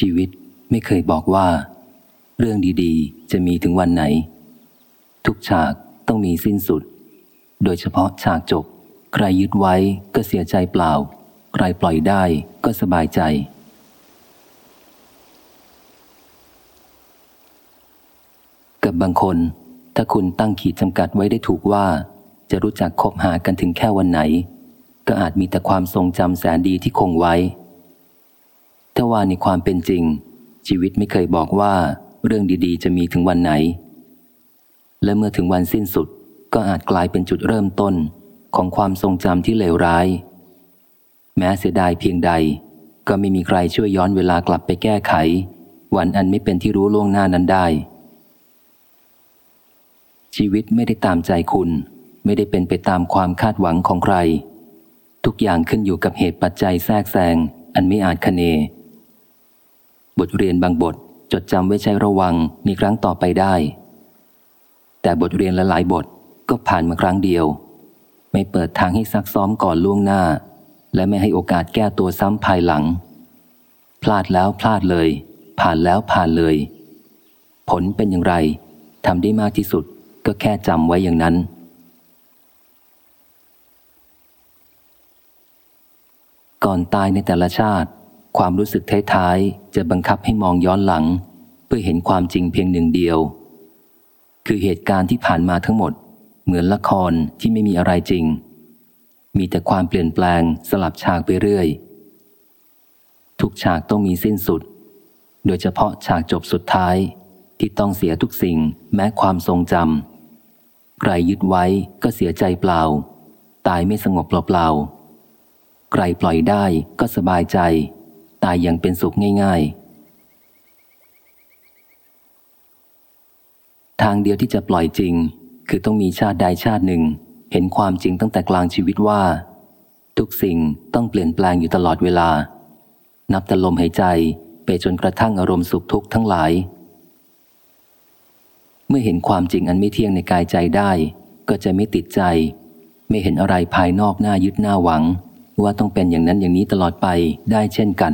ชีวิตไม่เคยบอกว่า เรื่องดีๆ จะมีถึงวันไหน ทุกฉากต้องมีสิ้นสุด โดยเฉพาะฉากจบ ใครยึดไว้ก็เสียใจเปล่า ใครปล่อยได้ก็สบายใจ กับบางคน ถ้าคุณตั้งขีดจำกัดไว้ได้ถูกว่า จะรู้จักคบหากันถึงแค่วันไหน ก็อาจมีแต่ความทรงจำแสนดีที่คงไว้ ถ้าว่าในความเป็นจริง ชีวิตไม่เคยบอกว่าเรื่องดีๆ จะมีถึงวันไหน และเมื่อถึงวันสิ้นสุดก็อาจกลายเป็นจุดเริ่มต้นของความทรงจำที่เลวร้าย แม้เสียดายเพียงใด ก็ไม่มีใครช่วยย้อนเวลากลับไปแก้ไข วันอันไม่เป็นที่รู้ล่วงหน้านั้นได้ ชีวิตไม่ได้ตามใจคุณ ไม่ได้เป็นไปตามความคาดหวังของใคร ทุกอย่างขึ้นอยู่กับเหตุปัจจัยแทรกแซงอันไม่อาจคเน บทเรียนบางบทจดจำไว้ใช้ระวังมีครั้งต่อไปได้ แต่บทเรียนละหลายบทก็ผ่านมาครั้งเดียว ไม่เปิดทางให้ซักซ้อมก่อนล่วงหน้า และไม่ให้โอกาสแก้ตัวซ้ำภายหลัง พลาดแล้วพลาดเลย ผ่านแล้วผ่านเลย ผลเป็นอย่างไรทำได้มากที่สุดก็แค่จำไว้อย่างนั้น ก่อนตายในแต่ละชาติ ความรู้สึกท้ายๆจะบังคับให้มองย้อนหลัง เพื่อเห็นความจริงเพียงหนึ่งเดียว คือเหตุการณ์ที่ผ่านมาทั้งหมด เหมือนละครที่ไม่มีอะไรจริง มีแต่ความเปลี่ยนแปลงสลับฉากไปเรื่อย ทุกฉากต้องมีสิ้นสุด โดยเฉพาะฉากจบสุดท้ายที่ต้องเสียทุกสิ่งแม้ความทรงจำใครยึดไว้ก็เสียใจเปล่า ตายไม่สงบเปล่าๆใครปล่อยได้ก็สบายใจ ตายอย่างเป็นสุขง่ายๆ ทางเดียวที่จะปล่อยจริง คือต้องมีชาติใดชาติหนึ่ง เห็นความจริงตั้งแต่กลางชีวิตว่า ทุกสิ่งต้องเปลี่ยนแปลงอยู่ตลอดเวลา นับแต่ลมหายใจไปจนกระทั่งอารมณ์สุขทุกข์ทั้งหลาย เมื่อเห็นความจริงอันไม่เที่ยงในกายใจได้ ก็จะไม่ติดใจ ไม่เห็นอะไรภายนอกหน้ายึดหน้าหวังว่าต้องเป็นอย่างนั้นอย่างนี้ตลอดไปได้เช่นกัน